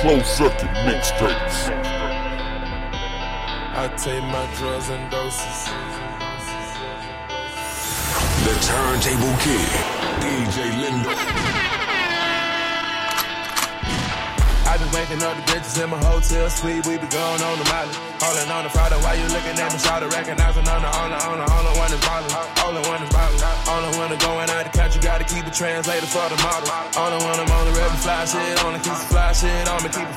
Closed circuit mixtapes. I take my drugs and doses. The Turntable Kid, DJ Lindo. I been waking up the bitches in my hotel suite. We be going on the molly. Holding on the Friday while you looking at me, shout recognizing on the only, only, only one is ballin'. Only one is ballin'. Only translator for the model. All Only one I'm on the rebel fly shit, keep the fly shit on me, keep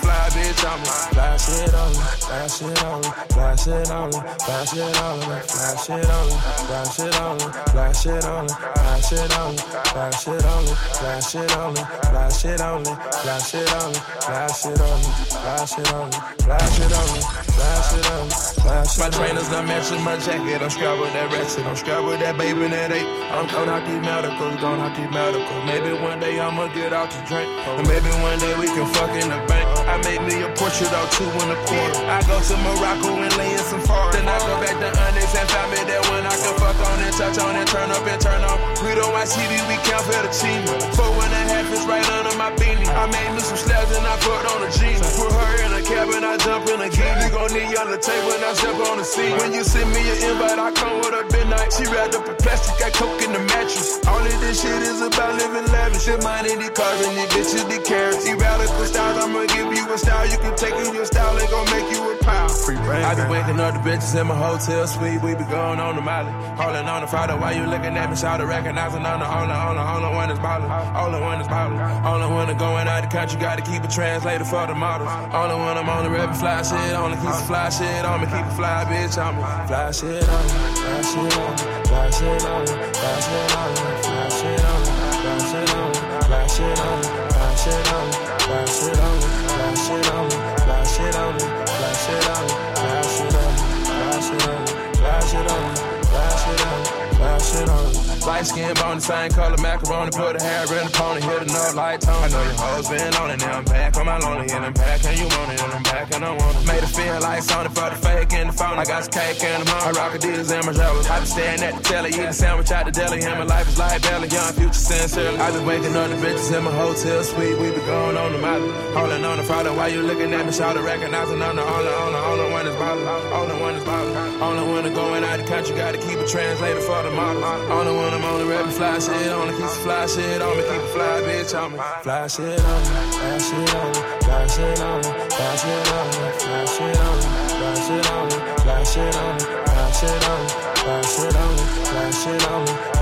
a fly bitch on me. Fly shit on me, fly shit on me, fly shit on me, fly shit on me, fly shit on me, fly shit on me, fly shit on me, fly shit on me, fly shit on me, fly shit on me, fly shit on me, fly shit on me, Flash it on me, flash it on me, flash it on me, flash it on me, flash it My trainers done matching my jacket, I'm with that ratchet, I'm with that baby that eight. I'm going out these medicals, going out these medicals. Maybe one day I'ma get out to drink, and maybe one day we can fuck in the bank. I made me a portrait or two in the quarter. I go to Morocco and lay in some forest. Then I go back to Onyx and find me that one I can fuck on and touch on and turn up and turn on. We don't watch TV, we count for the team. Four and a half is right under my beanie. I made me some slabs and I put on a jean. Put her in a cabin, I jump in a gear. You gon' need on the table when I step on the scene. When you send me an invite, I come with a midnight. She wrapped up in plastic, got coke in the mattress. Of this shit is about living lavish. Your in these cars and these bitches, the carrots. These radical styles, I'ma give you a style. You can take in your style, they gon' make you a pound. I be waking up the bitches in my hotel suite. We be going on the molly. Holding on the Friday while you looking at me, shout recognizing on the only, only, only one is ballin'. Only one is ballin'. Only one is going out the country, gotta keep it trans translator for the models. Only when I'm on the rap fly shit, only keep the fly shit on me, keep a fly bitch on me. Fly shit on me, fly shit on me, fly shit on me, fly shit on me, Light skin bone, the same color macaroni. Put a hair in the pony, hit another light tone. I know your hoes been on it, now I'm back on my lonely. And I'm back, and you want it, and I'm back, and I want it. Made it feel like Sony for the fake and the phone. I got some cake and I'm. I rock Adidas and my jealous. I been staring at the telly, eating sandwich out the deli. And my life is like belly, young future sincerely. I been waking up the bitches in my hotel suite. We be going on the molly. Holding on the Friday while you looking at me, shout recognizing I'm the only, only, only one is ballin'. Only one is ballin'. Only one is going out the country, gotta keep a translator for the model. Only one I'm the rap fly shit on me, keep fly shit on me, keep fly bitch on me. Fly shit on me, fly shit on me, fly shit on me, fly shit on me, fly shit on me, fly shit on me, fly shit on me, fly shit on me, fly shit on me, fly shit on me,